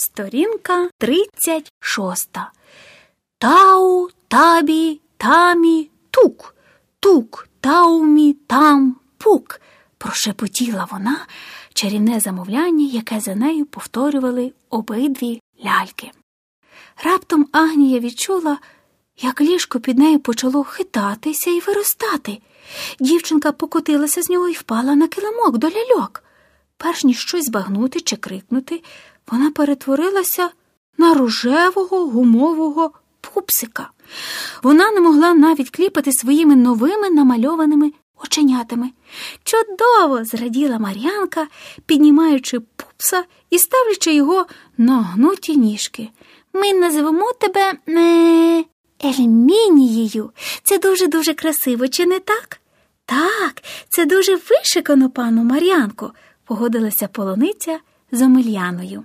Сторінка 36. Тау, табі, тамі, тук, тук, таумі, там, пук, прошепотіла вона чарівне замовляння, яке за нею повторювали обидві ляльки. Раптом Агнія відчула, як ліжко під нею почало хитатися і виростати. Дівчинка покотилася з нього і впала на килимок до ляльок. Перш ніж щось збагнути чи крикнути, вона перетворилася на рожевого гумового пупсика. Вона не могла навіть кліпати своїми новими намальованими оченятами. Чудово! зраділа Мар'янка, піднімаючи пупса і ставлячи його на гнуті ніжки. Ми назвемо тебе не Ельмінією. Це дуже-дуже красиво, чи не так? Так, це дуже вишикано, пану Мар'янко, погодилася полониця з Омельяною.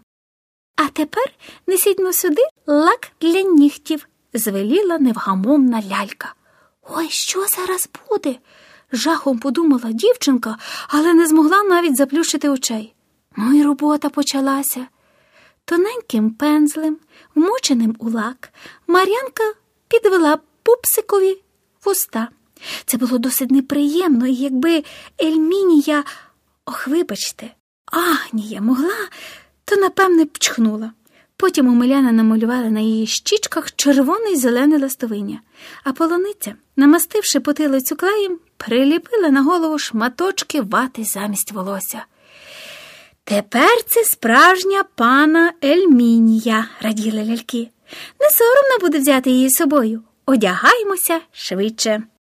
А тепер несіть сюди лак для нігтів, звеліла невгамовна лялька. Ой, що зараз буде? жахом подумала дівчинка, але не змогла навіть заплющити очей. Ну і робота почалася. Тоненьким пензлем, вмоченим у лак, Мар'янка підвела пупсикові вуста. Це було досить неприємно, і якби Ельмінія, ох, вибачте, Агнія могла, то, напевне, пчхнула. Потім Омеляна намалювала на її щічках червоне й зелене ластовиння, а полониця, намастивши потилицю клеєм, приліпила на голову шматочки вати замість волосся. Тепер це справжня пана Ельмінія, раділи ляльки. Не соромно буде взяти її з собою. Одягаймося швидше.